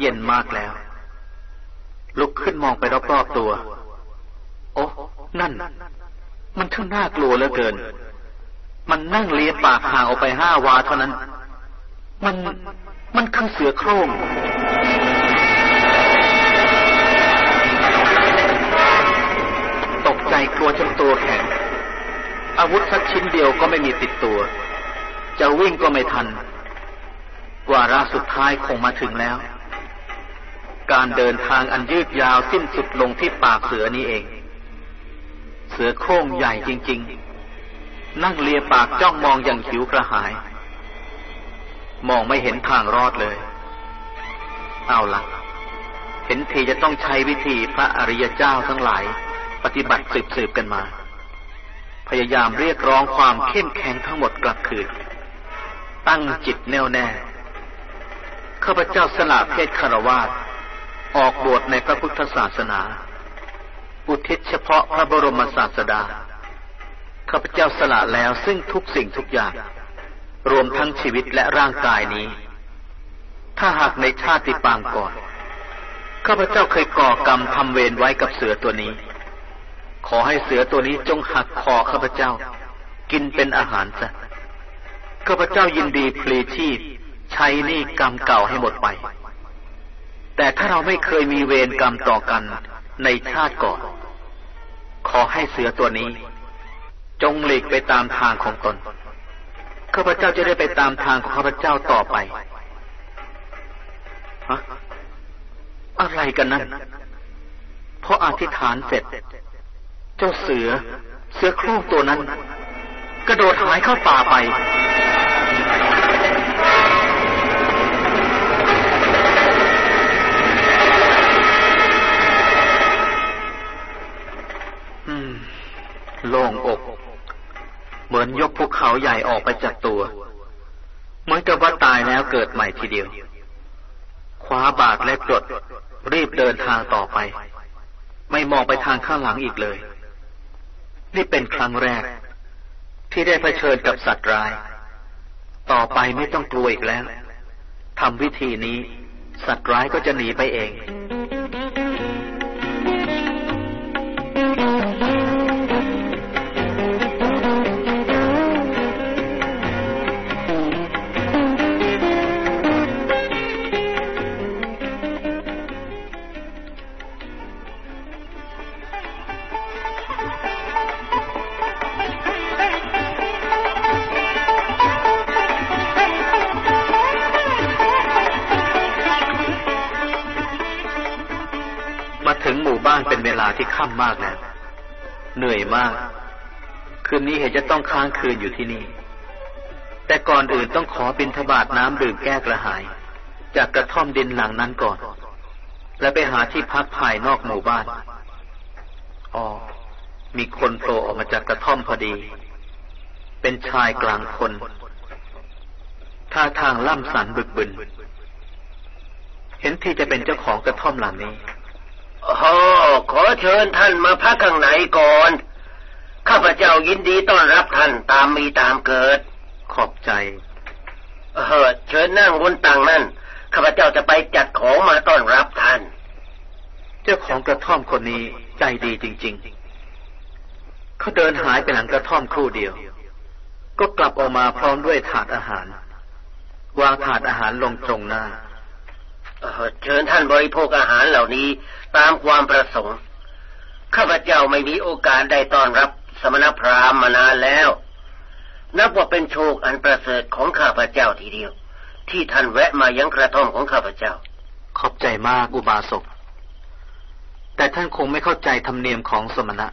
เย็นมากแล้ว ลุกขึ้นมองไปรอบๆตัว โอ้นั่น มันช่างน่ากลัวเหลือเกิน มันนั่งเลียปากห่างออกไปห้าวาเท่านั้น มันมันคือเสือโคร่งตกใจกลัวจนตัวแข็งอาวุธสักชิ้นเดียวก็ไม่มีติดตัว จะวิ่งก็ไม่ทัน กวาระสุดท้ายคงมาถึงแล้ว การเดินทางอันยืดยาวสิ้นสุดลงที่ปากเสือนี้เอง เสือโคร่งใหญ่จริง ๆ นั่งเลียปากจ้องมองอย่างหิวกระหาย มองไม่เห็นทางรอดเลย เอาละเห็นทีจะต้องใช้วิธีพระอริยเจ้าทั้งหลาย ปฏิบัติสืบๆกันมา พยายามเรียกร้องความเข้มแข็งทั้งหมดกลับคืน ตั้งจิตแน่วแน่ข้าพเจ้าสละเพศคารวาส ออกบวชในพระพุทธศาสนา อุทิศเฉพาะพระบรมศาสดา ข้าพเจ้าสละแล้วซึ่งทุกสิ่งทุกอย่าง รวมทั้งชีวิตและร่างกายนี้ ถ้าหากในชาติปางก่อน ข้าพเจ้าเคยก่อกรรมทำเวรไว้กับเสือตัวนี้ ขอให้เสือตัวนี้จงหักคอข้าพเจ้า กินเป็นอาหารซะ ข้าพเจ้ายินดีพลีชีพใช้นี่กรรมเก่าให้หมดไป แต่ถ้าเราไม่เคยมีเวรกรรมต่อกันในชาติก่อน ขอให้เสือตัวนี้ จงหลีกไปตามทางของตนข้าพเจ้าจะได้ไปตามทางของข้าพเจ้าต่อไปฮะอะไรกันนั้นเพราะอธิษฐานเสร็จ เจ้าเสือ เสือโคร่งตัวนั้น กระโดดหายเข้าป่าไป โล่งอก เหมือนยกภูเขาใหญ่ออกไปจากตัว เหมือนกับว่าตายแล้วเกิดใหม่ทีเดียว คว้าบาดและกรดรีบเดินทางต่อไป ไม่มองไปทางข้างหลังอีกเลย นี่เป็นครั้งแรก ที่ได้เผชิญกับสัตว์ร้าย ต่อไปไม่ต้องกลัวอีกแล้วทำวิธีนี้ สัตว์ร้ายก็จะหนีไปเอง ค่ำมากแล้วเหนื่อยมาก คืนนี้เห็นจะต้องค้างคืนอยู่ที่นี่ แต่ก่อนอื่นต้องขอบินทบาทน้ำดื่มแก้กระหาย จากกระท่อมดินหลังนั้นก่อน แล้วไปหาที่พักภายนอกหมู่บ้าน อ๋อ มีคนโผล่ออกมาจากกระท่อมพอดี เป็นชายกลางคนท่าทางล่ำสันบึกบึน เห็นที่จะเป็นเจ้าของกระท่อมหลังนี้ โอ้ขอเชิญท่านมาพักข้างไหนก่อน ข้าพเจ้ายินดีต้อนรับท่านตามมีตามเกิด ขอบใจ เออเชิญนั่งบนตังนั่น ข้าพเจ้าจะไปจัดของมาต้อนรับท่าน เจ้าของกระท่อมคนนี้ใจดีจริง ๆ เขาเดินหายไปหลังกระท่อมครู่เดียว ก็กลับออกมาพร้อมด้วยถาดอาหาร วางถาดอาหารลงตรงหน้า เชิญท่านบริโภคอาหารเหล่านี้ตามความประสงค์ ข้าพเจ้าไม่มีโอกาสได้ต้อนรับสมณพราหมณ์มานานแล้ว นับว่าเป็นโชคอันประเสริฐของข้าพเจ้าทีเดียว ที่ท่านแวะมายังกระท่อมของข้าพเจ้า ขอบใจมากอุบาสก แต่ท่านคงไม่เข้าใจธรรมเนียมของสมณะ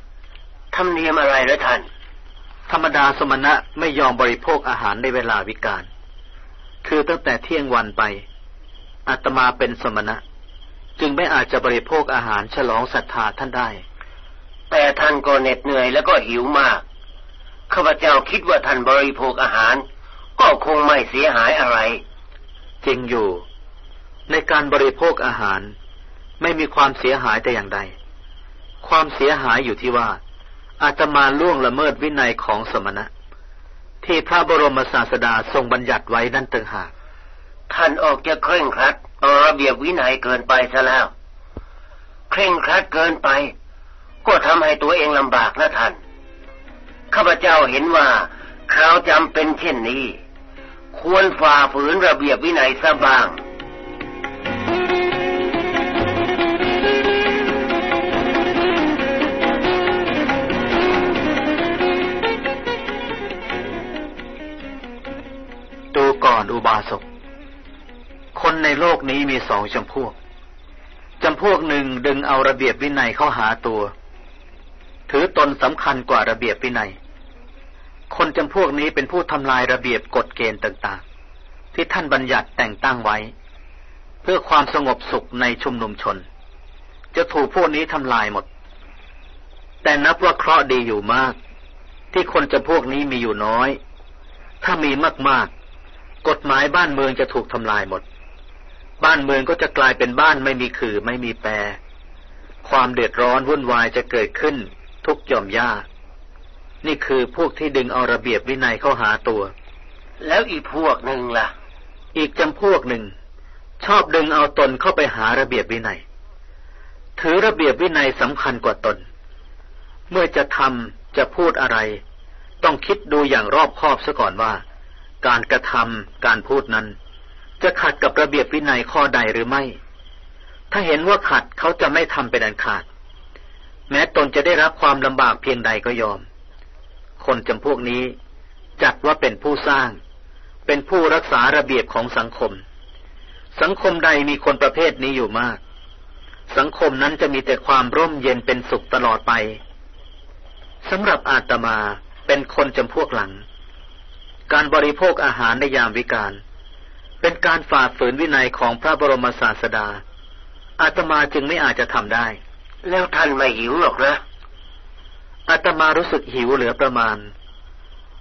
ธรรมเนียมอะไรละท่าน ธรรมดาสมณะไม่ยอมบริโภคอาหารในเวลาวิกาล คือตั้งแต่เที่ยงวันไป อาตมาเป็นสมณะ จึงไม่อาจจะบริโภคอาหารฉลองศรัทธาท่านได้ แต่ท่านก็เหน็ดเหนื่อยแล้วก็หิวมากข้าพเจ้าคิดว่าท่านบริโภคอาหาร ก็คงไม่เสียหายอะไร จริงอยู่ ในการบริโภคอาหาร ไม่มีความเสียหายแต่อย่างใด ความเสียหายอยู่ที่ว่าอาตมาล่วงละเมิดวินัยของสมณะ ที่พระบรมศาสดาทรงบัญญัติไว้นั่นต่างหาก ท่านออกจะเคร่งครัดเอระเบียบวินัยเกินไปซะแล้ว เคร่งครัดเกินไป ก็ทำให้ตัวเองลำบากนะท่าน ข้าพเจ้าเห็นว่าคราวจำเป็นเช่นนี้ ควรฝ่าฝืนระเบียบวินัยซะบ้างก่อนอุบาสก ในโลกนี้มีสองจำพวก จำพวกหนึ่งดึงเอาระเบียบวินัยเข้าหาตัว ถือตนสำคัญกว่าระเบียบวินัย คนจำพวกนี้เป็นผู้ทำลายระเบียบกฎเกณฑ์ต่างๆ ที่ท่านบัญญัติแต่งตั้งไว้ เพื่อความสงบสุขในชุมนุมชน จะถูกพวกนี้ทำลายหมด แต่นับว่าเคราะห์ดีอยู่มาก ที่คนจำพวกนี้มีอยู่น้อย ถ้ามีมากกฎหมายบ้านเมืองจะถูกทำลายหมด บ้านเมืองก็จะกลายเป็นบ้านไม่มีขื่อไม่มีแปร ความเดือดร้อนวุ่นวายจะเกิดขึ้น ทุกย่อมยากนี่คือพวกที่ดึงเอาระเบียบวินัยเข้าหาตัว แล้วอีกพวกหนึ่งล่ะ อีกจำพวกหนึ่ง ชอบดึงเอาตนเข้าไปหาระเบียบวินัย ถือระเบียบวินัยสำคัญกว่าตน เมื่อจะทำจะพูดอะไร ต้องคิดดูอย่างรอบคอบซะก่อนว่า การกระทำการพูดนั้น จะขัดกับระเบียบวินัยข้อใดหรือไม่ ถ้าเห็นว่าขัดเขาจะไม่ทำเป็นอันขาด แม้ตนจะได้รับความลำบากเพียงใดก็ยอม คนจำพวกนี้จัดว่าเป็นผู้สร้าง เป็นผู้รักษาระเบียบของสังคม สังคมใดมีคนประเภทนี้อยู่มาก สังคมนั้นจะมีแต่ความร่มเย็นเป็นสุขตลอดไปสำหรับอาตมาเป็นคนจำพวกหลัง การบริโภคอาหารในยามวิกาล เป็นการฝ่าฝืนวินัยของพระบรมศาสดา อาตมาจึงไม่อาจจะทำได้ แล้วท่านไม่หิวหรอกนะ อาตมารู้สึกหิวเหลือประมาณ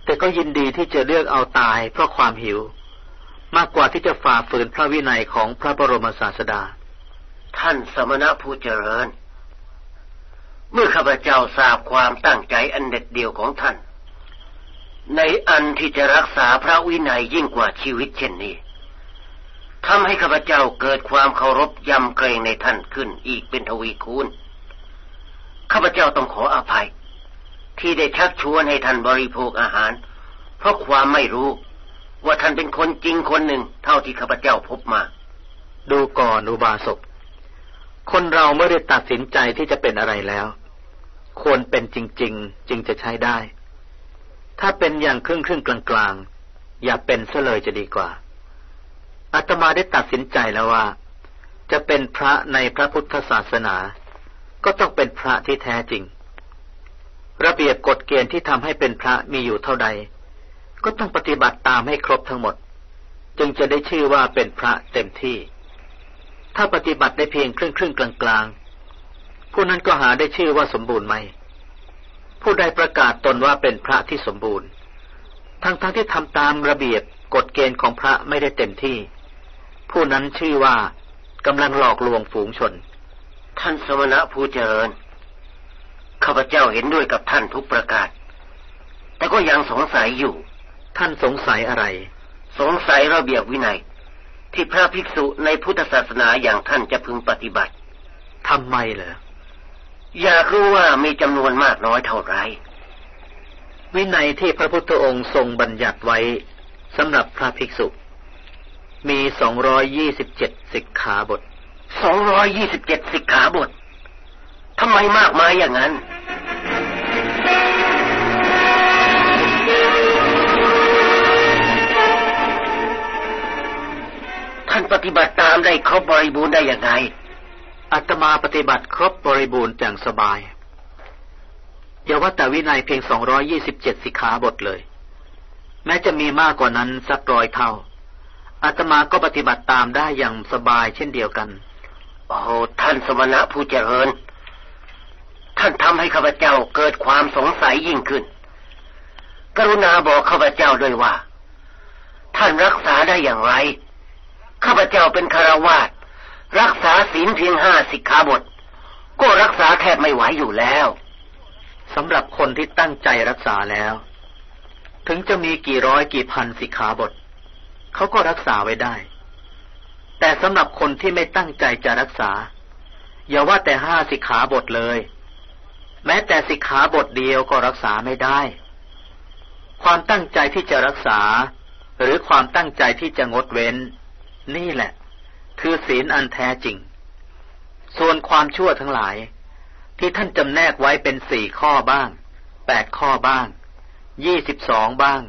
แต่ก็ยินดีที่จะเลือกเอาตายเพราะความหิว มากกว่าที่จะฝ่าฝืนพระวินัยของพระบรมศาสดา ท่านสมณะผู้เจริญ เมื่อข้าพเจ้าทราบความตั้งใจอันเด็ดเดี่ยวของท่าน ในอันที่จะรักษาพระวินัยยิ่งกว่าชีวิตเช่นนี้ ทำให้ข้าพเจ้าเกิดความเคารพยำเกรงในท่านขึ้นอีกเป็นทวีคูณ ข้าพเจ้าต้องขออภัย ที่ได้ชักชวนให้ท่านบริโภคอาหาร เพราะความไม่รู้ ว่าท่านเป็นคนจริงคนหนึ่งเท่าที่ข้าพเจ้าพบมา ดูก่อนอุบาสก คนเราเมื่อได้ตัดสินใจที่จะเป็นอะไรแล้ว ควรเป็นจริง ๆ จึงจะใช้ได้ ถ้าเป็นอย่างครึ่งครึ่งกลางกลางอย่าเป็นซะเลยจะดีกว่า อาตมาได้ตัดสินใจแล้วว่า จะเป็นพระในพระพุทธศาสนา ก็ต้องเป็นพระที่แท้จริง ระเบียบกฎเกณฑ์ที่ทำให้เป็นพระมีอยู่เท่าใด ก็ต้องปฏิบัติตามให้ครบทั้งหมด จึงจะได้ชื่อว่าเป็นพระเต็มที่ ถ้าปฏิบัติได้เพียงครึ่งครึ่งกลางกลางผู้นั้นก็หาได้ชื่อว่าสมบูรณ์ไหมผู้ใดประกาศตนว่าเป็นพระที่สมบูรณ์ ทั้งๆทที่ทำตามระเบียบกฎเกณฑ์ของพระไม่ได้เต็มที่ ผู้นั้นชื่อว่ากำลังหลอกลวงฝูงชน ท่านสมณะผู้เจริญ ข้าพเจ้าเห็นด้วยกับท่านทุกประกาศ แต่ก็ยังสงสัยอยู่ ท่านสงสัยอะไร สงสัยระเบียบวินัย ที่พระภิกษุในพุทธศาสนาอย่างท่านจะพึงปฏิบัติทำไมเหรออยากรู้ว่ามีจำนวนมากน้อยเท่าไร วินัยที่พระพุทธองค์ทรงบัญญัติไว้สำหรับพระภิกษุ มีสองร้อยยี่สิบเจ็ดสิกขาบท สองร้อยยี่สิบเจ็ดสิกขาบท ทำไมมากมายอย่างนั้น ท่านปฏิบัติตามได้ครบบริบูรณ์ได้อย่างไงอาตมาปฏิบัติครบบริบูรณ์อย่างสบาย อย่าว่าแต่วินัยเพียงสองร้อยี่สิบเจ็ดสิกขาบทเลย แม้จะมีมากกว่านั้นสักร้อยเท่า อาตมาก็ปฏิบัติตามได้อย่างสบายเช่นเดียวกัน โอ้ท่านสมณะผู้เจริญ ท่านทำให้ข้าพเจ้าเกิดความสงสัยยิ่งขึ้น กรุณาบอกข้าพเจ้าด้วยว่า ท่านรักษาได้อย่างไร ข้าพเจ้าเป็นคารวาสรักษาศีลเพียงห้าสิกขาบท ก็รักษาแทบไม่ไหวอยู่แล้วสำหรับคนที่ตั้งใจรักษาแล้ว ถึงจะมีกี่ร้อยกี่พันสิกขาบท เขาก็รักษาไว้ได้ แต่สำหรับคนที่ไม่ตั้งใจจะรักษา อย่าว่าแต่ห้าสิกขาบทเลย แม้แต่สิกขาบทเดียวก็รักษาไม่ได้ ความตั้งใจที่จะรักษา หรือความตั้งใจที่จะงดเว้น นี่แหละ คือศีลอันแท้จริง ส่วนความชั่วทั้งหลาย ที่ท่านจำแนกไว้เป็นสี่ข้อบ้างแปดข้อบ้างยี่สิบสองบ้าง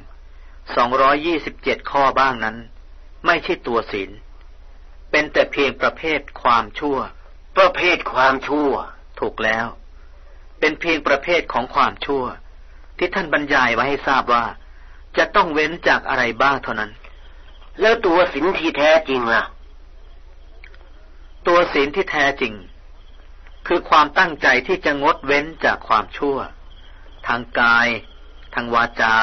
สองร้อยยี่สิบเจ็ดข้อบ้างนั้น ไม่ใช่ตัวศีล เป็นแต่เพียงประเภทความชั่ว ประเภทความชั่ว ถูกแล้ว เป็นเพียงประเภทของความชั่ว ที่ท่านบรรยายไว้ให้ทราบว่า จะต้องเว้นจากอะไรบ้างเท่านั้น แล้วตัวศีลที่แท้จริงล่ะ ตัวศีลที่แท้จริง คือความตั้งใจที่จะงดเว้นจากความชั่ว ทางกาย ทางวาจา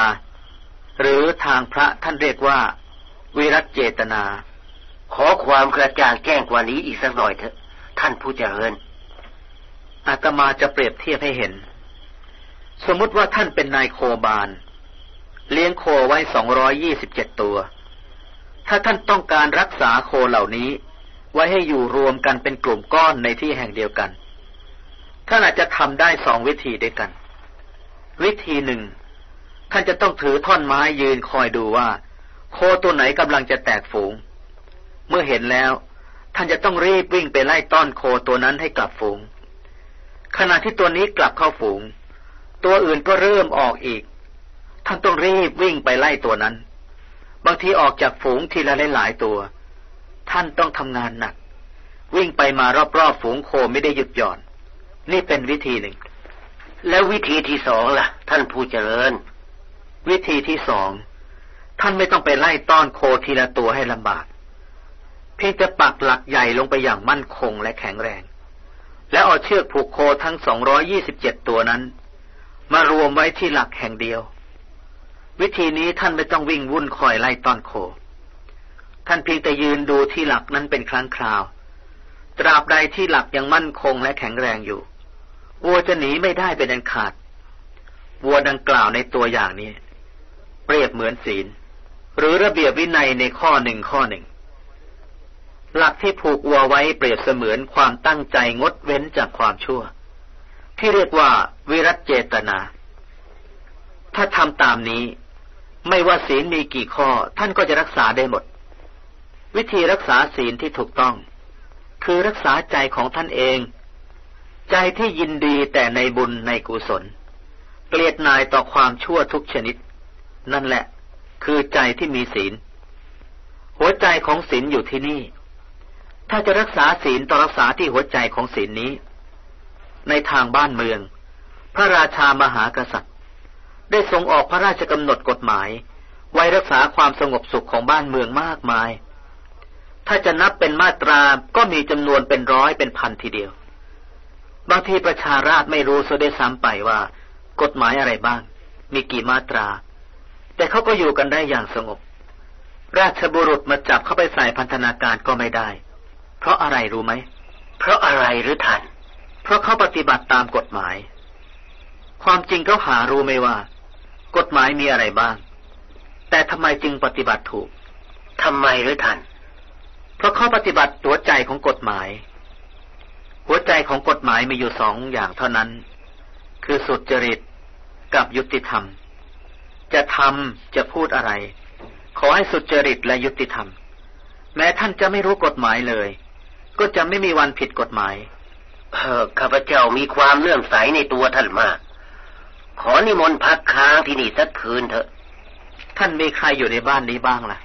หรือทางพระท่านเรียกว่า วิรัตเจตนา ขอความกระจ่างแจ้งกว่านี้อีกสักหน่อยเถอะ ท่านผู้เจริญอาตมาจะเปรียบเทียบให้เห็น สมมติว่าท่านเป็นนายโคบาลเลี้ยงโคไว้สองร้อยยี่สิบเจ็ดตัว ถ้าท่านต้องการรักษาโคเหล่านี้ ไว้ให้อยู่รวมกันเป็นกลุ่มก้อนในที่แห่งเดียวกัน ท่านอาจจะทำได้สองวิธีด้วยกัน วิธีหนึ่ง ท่านจะต้องถือท่อนไม้ยืนคอยดูว่า โคตัวไหนกำลังจะแตกฝูง เมื่อเห็นแล้ว ท่านจะต้องรีบวิ่งไปไล่ต้อนโคตัวนั้นให้กลับฝูง ขณะที่ตัวนี้กลับเข้าฝูง ตัวอื่นก็เริ่มออกอีก ท่านต้องรีบวิ่งไปไล่ตัวนั้น บางทีออกจากฝูงทีละหลายตัว ท่านต้องทำงานหนัก วิ่งไปมารอบๆฝูงโคไม่ได้หยุดหย่อน นี่เป็นวิธีหนึ่ง แล้ววิธีที่สองล่ะ ท่านผู้เจริญ วิธีที่สองท่านไม่ต้องไปไล่ต้อนโคทีละตัวให้ลำบาก เพียงจะปักหลักใหญ่ลงไปอย่างมั่นคงและแข็งแรง แล้วเอาเชือกผูกโคทั้งสองร้อยี่สิบเจ็ดตัวนั้น มารวมไว้ที่หลักแห่งเดียว วิธีนี้ท่านไม่ต้องวิ่งวุ่นคอยไล่ต้อนโค ท่านเพียงแต่ยืนดูที่หลักนั้นเป็นครั้งคราว ตราบใดที่หลักยังมั่นคงและแข็งแรงอยู่วัวจะหนีไม่ได้เป็นอันขาดวัวดังกล่าวในตัวอย่างนี้ เปรียบเหมือนศีล หรือระเบียบวินัยในข้อหนึ่งข้อหนึ่ง หลักที่ผูกวัวไว้เปรียบเสมือนความตั้งใจงดเว้นจากความชั่ว ที่เรียกว่าวิรัตเจตนา ถ้าทำตามนี้ ไม่ว่าศีลมีกี่ข้อ ท่านก็จะรักษาได้หมด วิธีรักษาศีลที่ถูกต้อง คือรักษาใจของท่านเอง ใจที่ยินดีแต่ในบุญในกุศลเกลียดนายต่อความชั่วทุกชนิด นั่นแหละ คือใจที่มีศีล หัวใจของศีลอยู่ที่นี่ ถ้าจะรักษาศีลต้องรักษาที่หัวใจของศีลนี้ ในทางบ้านเมือง พระราชามหากษัตริย์ ได้ทรงออกพระราชกำหนดกฎหมาย ไว้รักษาความสงบสุขของบ้านเมืองมากมาย ถ้าจะนับเป็นมาตราก็มีจำนวนเป็นร้อยเป็นพันทีเดียว บางทีประชาราชไม่รู้เสียด้ซ้ำไปว่า กฎหมายอะไรบ้าง มีกี่มาตรา แต่เขาก็อยู่กันได้อย่างสงบ ราชบุรุษมาจับเข้าไปใส่พันธนาการก็ไม่ได้ เพราะอะไรรู้ไหม เพราะอะไรหรือท่าน เพราะเขาปฏิบัติตามกฎหมาย ความจริงเขาหารู้ไหมว่า กฎหมายมีอะไรบ้าง แต่ทำไมจึงปฏิบัติถูกทำไมหรือท่าน เพราะเขาปฏิบัติหัวใจของกฎหมาย หัวใจของกฎหมายมีอยู่สองอย่างเท่านั้น คือสุจริตกับยุติธรรม จะทำจะพูดอะไร ขอให้สุจริตและยุติธรรม แม้ท่านจะไม่รู้กฎหมายเลย ก็จะไม่มีวันผิดกฎหมายเออข้าพเจ้ามีความเลื่อมใสในตัวท่านมาก ขอนิมนต์พักค้างที่นี่สักคืนเถอะ ท่านมีใครอยู่ในบ้านนี้บ้างล่ะ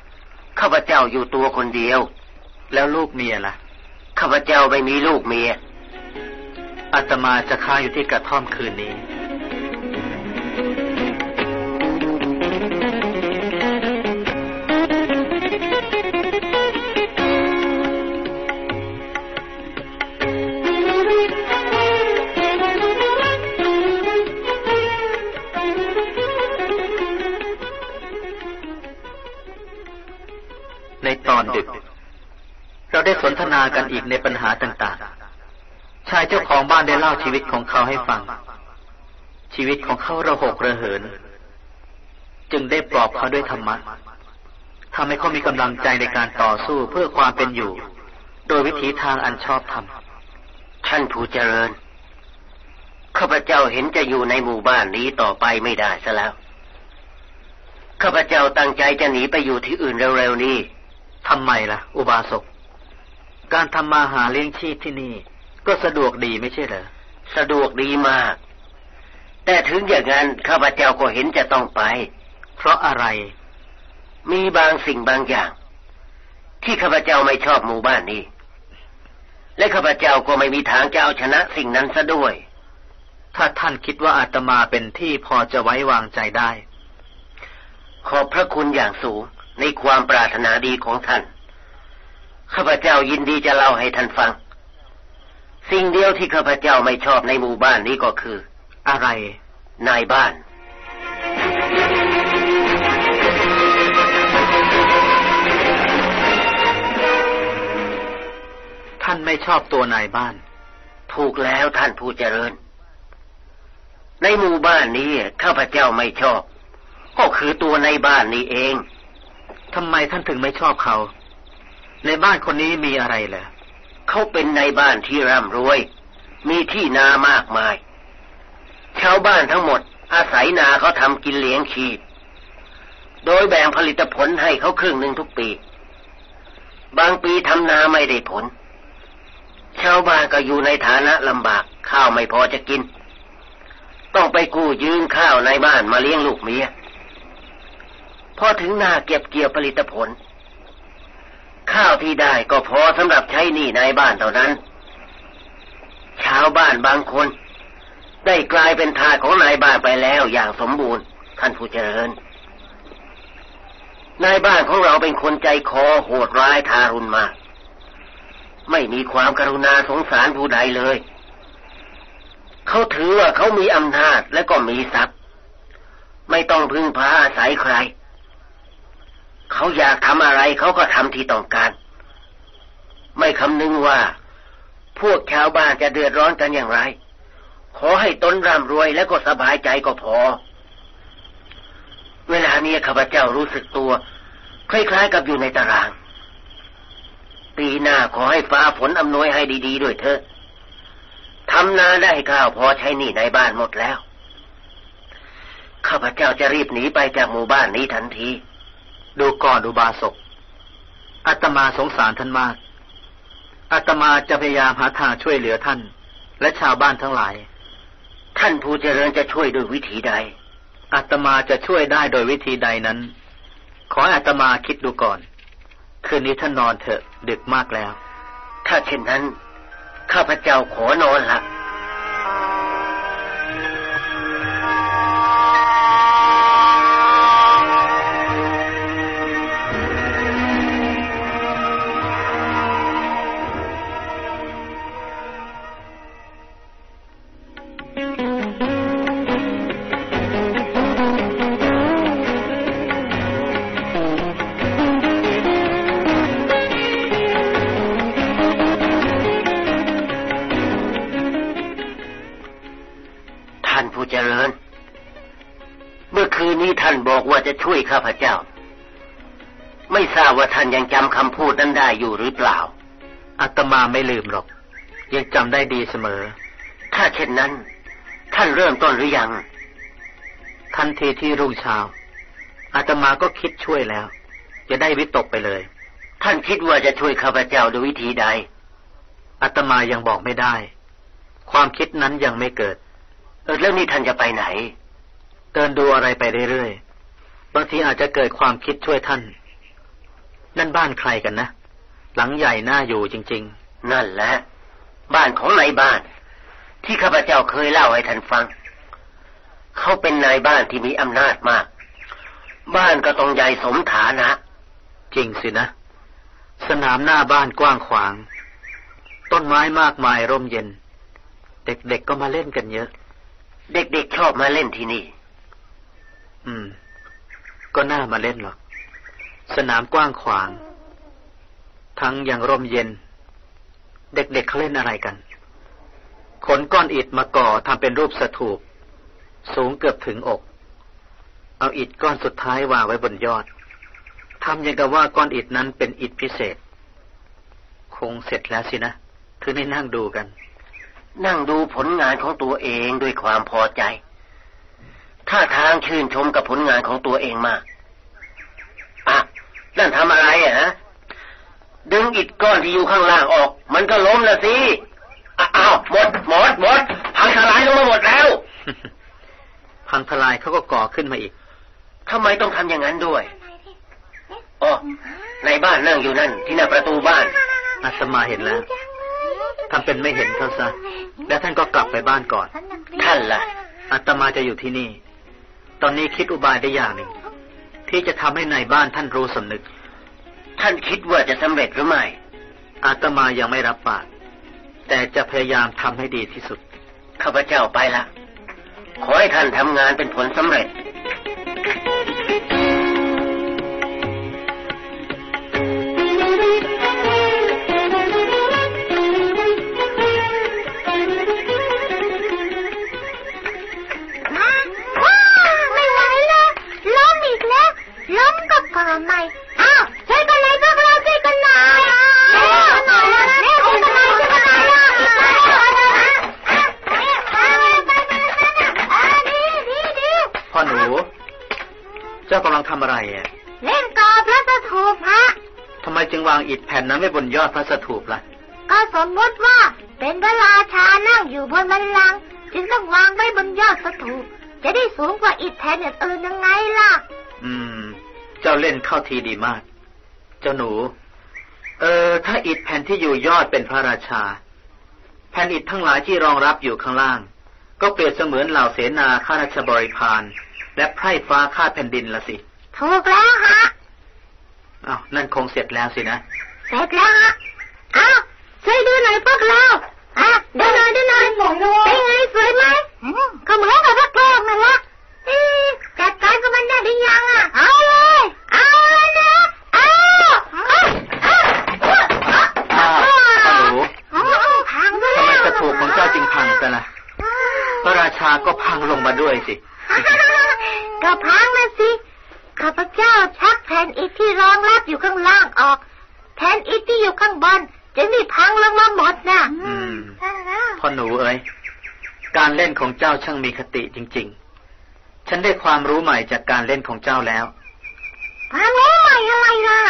ข้าพเจ้าอยู่ตัวคนเดียว แล้วลูกเมียล่ะข้าพเจ้าไม่มีลูกเมียอาตมาจะค้างอยู่ที่กระท่อมคืนนี้ เราได้สนทนากันอีกในปัญหาต่างๆ ชายเจ้าของบ้านได้เล่าชีวิตของเขาให้ฟัง ชีวิตของเขาระหกระเหิน จึงได้ปลอบเขาด้วยธรรมะทำให้เขามีกำลังใจในการต่อสู้เพื่อความเป็นอยู่ โดยวิถีทางอันชอบธรรม ท่านผู้เจริญ ข้าพเจ้าเห็นจะอยู่ในหมู่บ้านนี้ต่อไปไม่ได้ซะแล้ว ข้าพเจ้าตั้งใจจะหนีไปอยู่ที่อื่นเร็วๆนี้ทำไมล่ะ อุบาสก การทำมาหาเลี้ยงชีพที่นี่ ก็สะดวกดีไม่ใช่เหรอ สะดวกดีมาก แต่ถึงอย่างนั้นข้าพเจ้าก็เห็นจะต้องไป เพราะอะไร มีบางสิ่งบางอย่าง ที่ข้าพเจ้าไม่ชอบหมู่บ้านนี้ และข้าพเจ้าก็ไม่มีทางจะเอาชนะสิ่งนั้นซะด้วย ถ้าท่านคิดว่าอาตมาเป็นที่พอจะไว้วางใจได้ ขอบพระคุณอย่างสูงในความปรารถนาดีของท่าน ข้าพเจ้ายินดีจะเล่าให้ท่านฟัง สิ่งเดียวที่ข้าพเจ้าไม่ชอบในหมู่บ้านนี้ก็คือ อะไร นายบ้าน ท่านไม่ชอบตัวนายบ้าน ถูกแล้วท่านผู้เจริญ ในหมู่บ้านนี้ข้าพเจ้าไม่ชอบ ก็คือตัวในบ้านนี้เองทำไมท่านถึงไม่ชอบเขา ในบ้านคนนี้มีอะไรเหรอเขาเป็นในบ้านที่ร่ำรวย มีที่นามากมาย ชาวบ้านทั้งหมด อาศัยนาเขาทำกินเลี้ยงชีพ โดยแบ่งผลิตผลให้เขาครึ่งหนึ่งทุกปีบางปีทำนาไม่ได้ผล ชาวบ้านก็อยู่ในฐานะลำบาก ข้าวไม่พอจะกิน ต้องไปกู้ยืมข้าวในบ้านมาเลี้ยงลูกเมียพอถึงหน้าเก็บเกี่ยวผลิตผล ข้าวที่ได้ก็พอสำหรับใช้หนี้ในบ้านเท่านั้น ชาวบ้านบางคน ได้กลายเป็นทาสของนายบ้านไปแล้วอย่างสมบูรณ์ ท่านผู้เจริญนายบ้านของเราเป็นคนใจคอโหดร้ายทารุณมาก ไม่มีความกรุณาสงสารผู้ใดเลย เขาถือว่าเขามีอำนาจและก็มีทรัพย์ ไม่ต้องพึ่งพาอาศัยใคร เขาอยากทำอะไรเขาก็ทำที่ต้องการ ไม่คำนึงว่า พวกชาวบ้านจะเดือดร้อนกันอย่างไร ขอให้ตนร่ำรวยและก็สบายใจก็พอ เวลานี้ข้าพเจ้ารู้สึกตัว คล้ายๆกับอยู่ในตาราง ปีหน้าขอให้ฟ้าฝนอำนวยให้ดีๆด้วยเถอะทำนาได้ข้าวพอใช้หนี้ในบ้านหมดแล้ว ข้าพเจ้าจะรีบหนีไปจากหมู่บ้านนี้ทันที ดูก่อนอุบาสกอาตมาสงสารท่านมากอาตมาจะพยายามหาทางช่วยเหลือท่าน และชาวบ้านทั้งหลาย ท่านผู้เจริญจะช่วยด้วยวิธีใดอาตมาจะช่วยได้โดยวิธีใดนั้น ขออาตมาคิดดูก่อน คืนนี้ท่านนอนเถอะดึกมากแล้ว ถ้าเช่นนั้น ข้าพเจ้าขอนอนละ ช่วยข้าพเจ้า ไม่ทราบว่าท่านยังจำคำพูดนั้นได้อยู่หรือเปล่าอาตมาไม่ลืมหรอก ยังจำได้ดีเสมอ ถ้าเช่นนั้น ท่านเริ่มต้นหรือยัง ทันทีที่รุ่งเช้าอาตมาก็คิดช่วยแล้ว จะได้วิตกไปเลย ท่านคิดว่าจะช่วยข้าพเจ้าด้วยวิธีใดอาตมายังบอกไม่ได้ ความคิดนั้นยังไม่เกิดเออแล้วนี่ท่านจะไปไหน เดินดูอะไรไปเรื่อยๆ บางทีอาจจะเกิดความคิดช่วยท่าน นั่นบ้านใครกันนะ หลังใหญ่น่าอยู่จริงนั่นแหละ บ้านของนายบ้าน ที่ข้าพเจ้าเคยเล่าให้ท่านฟัง เขาเป็นนายบ้านที่มีอำนาจมาก บ้านก็ต้องใหญ่สมฐานะๆจริงสินะ สนามหน้าบ้านกว้างขวาง ต้นไม้มากมายร่มเย็น เด็กๆก็มาเล่นกันเยอะ เด็กๆชอบมาเล่นที่นี่ อืม ก็น่ามาเล่นหรอก สนามกว้างขวาง ทั้งอย่างร่มเย็น เด็กๆเเขาเล่นอะไรกัน ขนก้อนอิฐมาก่อทำเป็นรูปสถูป สูงเกือบถึงอก เอาอิฐก้อนสุดท้ายวางไว้บนยอดทำอย่างกับว่าก้อนอิฐนั้นเป็นอิฐพิเศษ คงเสร็จแล้วสินะถึงได้นั่งดูกัน นั่งดูผลงานของตัวเองด้วยความพอใจ ถ้าทางชื่นชมกับผลงานของตัวเองมากอะนั่นทำอะไรอะฮะดึงอิฐก้อนที่อยู่ข้างล่างออก มันก็ล้มละสิอ้าวหมดหมดหมดพังทลายลงมาหมดแล้ว พังทลายเขาก็ก่อขึ้นมาอีกทำไมต้องทำอย่างนั้นด้วยอ๋อในบ้านนั่งอยู่นั่น ที่หน้าประตูบ้านอาตมาเห็นแล้วทำเป็นไม่เห็นเขาซะ แล้วท่านก็กลับไปบ้านก่อน ท่านล่ะอาตมาจะอยู่ที่นี่ ตอนนี้คิดอุบายได้อย่างหนึ่ง ที่จะทำให้ในายบ้านท่านรู้สำนึก ท่านคิดว่าจะสำเร็จหรือไม่ อาตมายังไม่รับปาก แต่จะพยายามทำให้ดีที่สุด ข้าพเจ้าไปละ ขอให้ท่านทำงานเป็นผลสำเร็จ เจ้ากำลังทำอะไรอะเล่นกอพระสถูปฮะทำไมจึงวางอิฐแผ่นนั้นไว้บนยอดพระสถูปล่ะ ก็สมมติว่าเป็นพระราชานั่งอยู่บนบัลลังก์จึงต้องวางไว้บนยอดสถูปจะได้สูงกว่าอิฐแผ่นอื่นๆยังไงล่ะ อืม เจ้าเล่นเข้าทีดีมาก เจ้าหนู เออถ้าอิฐแผ่นที่อยู่ยอดเป็นพระราชา แผ่นอิฐทั้งหลายที่รองรับอยู่ข้างล่าง ก็เปรียบเสมือนเหล่าเสนาข้าราชบริพาร และไพร่ฟ้าข้าแผ่นดินละสิ ถูกแล้วฮะอ้าวนั่นคงเสร็จแล้วสินะ เสร็จแล้วฮะอ้าวช่วยดูหน่อยพวกเราอะดูหน่อยดูหน่อยเป็นไงสวยไหมอืมก็เหมือนกับพระทองนั่นแหละเอ๊ะจัดการกับมันได้หรือยังอะ เอาเลยเอาเลยนะเอาเอาเอาเอา อ้าวพ่อหนู เอาเอาพังไป ทำ แล้ว ไมสถูปของเจ้าจึงพังซะล่ะ พระราชาก็พังลงมาด้วยสิ ก็พังนะสิ ข้าพเจ้าชักแผ่นอิฐที่รองรับอยู่ข้างล่างออก แผ่นอิฐที่อยู่ข้างบน จะไม่พังลงมาหมดนะอืมพ่อหนูเอ้ยการเล่นของเจ้าช่างมีคติจริง ๆ ฉันได้ความรู้ใหม่จากการเล่นของเจ้าแล้วพังแล้วใหม่อะไรล่ะ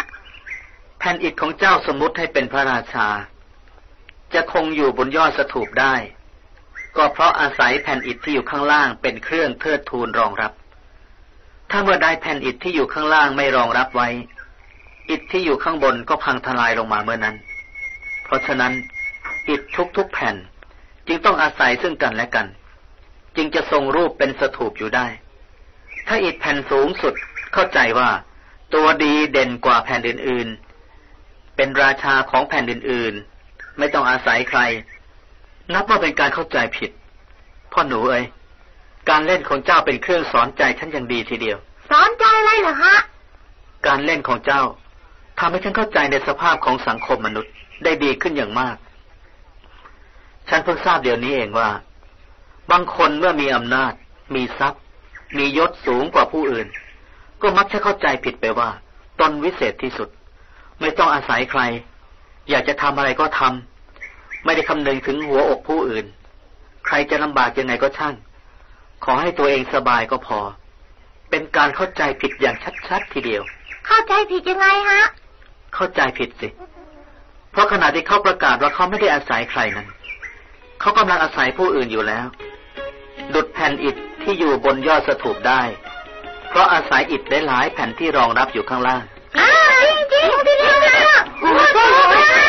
แผ่นอิฐของเจ้าสมมุติให้เป็นพระราชา จะคงอยู่บนยอดสถูปได้ ก็เพราะอาศัยแผ่นอิฐที่อยู่ข้างล่างเป็นเครื่องเทิดทูนรองรับ ถ้าเมื่อใดแผ่นอิฐที่อยู่ข้างล่างไม่รองรับไว้ อิฐที่อยู่ข้างบนก็พังทลายลงมาเมื่อนั้น เพราะฉะนั้นอิฐทุกๆแผ่น จึงต้องอาศัยซึ่งกันและกัน จึงจะทรงรูปเป็นสถูปอยู่ได้ ถ้าอิฐแผ่นสูงสุดเข้าใจว่า ตัวดีเด่นกว่าแผ่นอื่นๆ เป็นราชาของแผ่นอื่นๆ ไม่ต้องอาศัยใคร นับว่าเป็นการเข้าใจผิด พ่อหนูเอ้ยการเล่นของเจ้าเป็นเครื่องสอนใจฉันอย่างดีทีเดียว สอนใจอะไรเหรอฮะ การเล่นของเจ้าทำให้ฉันเข้าใจในสภาพของสังคมมนุษย์ ได้ดีขึ้นอย่างมาก ฉันเพิ่งทราบเดี๋ยวนี้เองว่า บางคนเมื่อมีอำนาจ มีทรัพย์ มียศสูงกว่าผู้อื่น ก็มักจะเข้าใจผิดไปว่า ตนวิเศษที่สุด ไม่ต้องอาศัยใคร อยากจะทำอะไรก็ทำไม่ได้คำนึงถึงหัวอกผู้อื่น ใครจะลำบากยังไงก็ช่าง ขอให้ตัวเองสบายก็พอ เป็นการเข้าใจผิดอย่างชัดๆทีเดียว เข้าใจผิดยังไงฮะ เข้าใจผิดสิ เพราะขณะที่เขาประกาศว่าเขาไม่ได้อาศัยใครนั้น เขากำลังอาศัยผู้อื่นอยู่แล้ว ดุดแผ่นอิฐที่อยู่บนยอดสถูปได้ เพราะอาศัยอิฐได้หลายแผ่นที่รองรับอยู่ข้างล่าง อ้าจริงจริงๆนะโอ้โ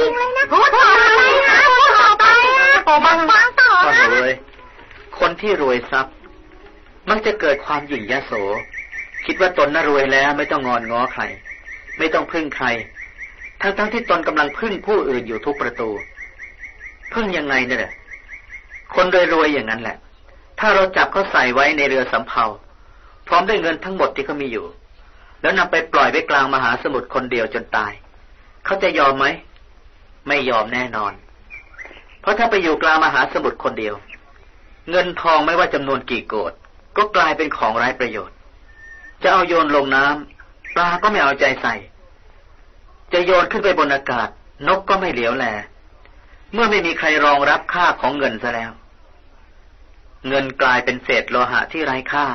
จริงเลยนะโอ้ต่อไปนะต่อไปนะโอ้บังฟังต่อนะหนูเลยคนที่รวยทรัพย์ มักจะเกิดความหยิ่งยโส คิดว่าตนน่ารวยแล้วไม่ต้องงอนง้อใคร ไม่ต้องพึ่งใคร ทั้งทั้งๆที่ตนกำลังพึ่งผู้อื่นอยู่ทุกประตู พึ่งยังไงเนี่ยแหละคนรวยๆอย่างนั้นแหละ ถ้าเราจับเขาใส่ไว้ในเรือสำเภาพร้อมด้วยเงินทั้งหมดที่เขามีอยู่ แล้วนำไปปล่อยไว้กลางมหาสมุทรคนเดียวจนตาย เขาจะยอมไหม ไม่ยอมแน่นอน เพราะถ้าไปอยู่กลางมหาสมุทรคนเดียว เงินทองไม่ว่าจำนวนกี่โกดก็กลายเป็นของไร้ประโยชน์ จะเอาโยนลงน้ำปลาก็ไม่เอาใจใส่ จะโยนขึ้นไปบนอากาศ นกก็ไม่เหลียวแล เมื่อไม่มีใครรองรับค่าของเงินซะแล้ว เงินกลายเป็นเศษโลหะที่ไร้ค่า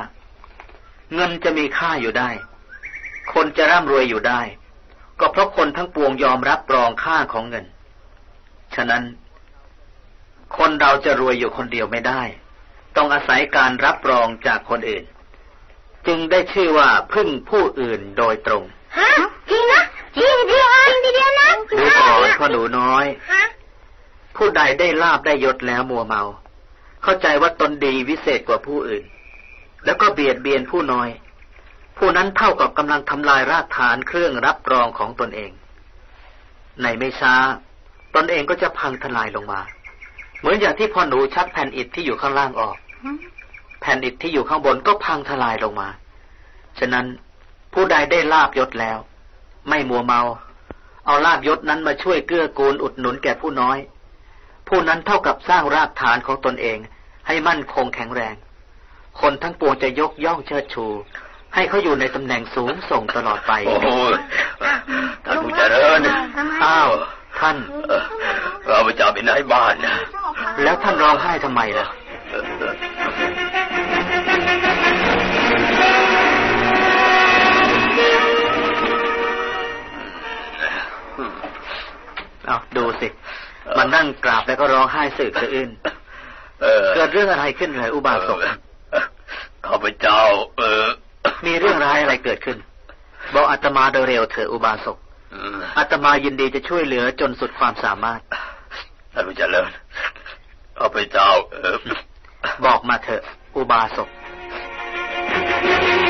เงินจะมีค่าอยู่ได้ คนจะร่ำรวยอยู่ได้ ก็เพราะคนทั้งปวงยอมรับรองค่าของเงิน ฉะนั้น คนเราจะรวยอยู่คนเดียวไม่ได้ ต้องอาศัยการรับรองจากคนอื่น จึงได้ชื่อว่าพึ่งผู้อื่นโดยตรงฮะจริงนะจริงจริงจริงทีเดียวนะดูก่อนพ่อหนูน้อยฮะผู้ใดได้ลาบได้ยศแล้วมัวเมา เข้าใจว่าตนดีวิเศษกว่าผู้อื่น แล้วก็เบียดเบียนผู้น้อย ผู้นั้นเท่ากับกำลังทำลายรากฐานเครื่องรับรองของตนเอง ในไม่ช้า ตนเองก็จะพังทลายลงมา เหมือนอย่างที่พ่อหนูชักแผ่นอิฐที่อยู่ข้างล่างออก แผ่นอิฐที่อยู่ข้างบนก็พังทลายลงมา ฉะนั้นผู้ใดได้ลาบยศแล้ว ไม่มัวเมา เอาลาบยศนั้นมาช่วยเกื้อกูลอุดหนุนแก่ผู้น้อย ผู้นั้นเท่ากับสร้างรากฐานของตนเอง ให้มั่นคงแข็งแรง คนทั้งปวงจะยกย่องเชิดชูให้เขาอยู่ในตำแหน่งสูงส่งตลอดไป โอ้ยท่านผู้เจริญอ้าว ท่านเอ่อเราไปจับเป็นนายบ้านนะแล้วท่านร้องไห้ทำไมล่ะเอาดูสิ มันนั่งกราบแล้วก็ร้องไห้สึกสะอื้นเออเกิดเรื่องอะไรขึ้นเลยอุบาสกข้าพเจ้า เออ มีเรื่องร้ายอะไรเกิดขึ้น บอกอาตมาโดยเร็วเถอะอุบาสก อืมอาตมายินดีจะช่วยเหลือจนสุดความสามารถท่านผู้เจริญข้าพเจ้าเออบอกมาเถอะ อุบาสกฮ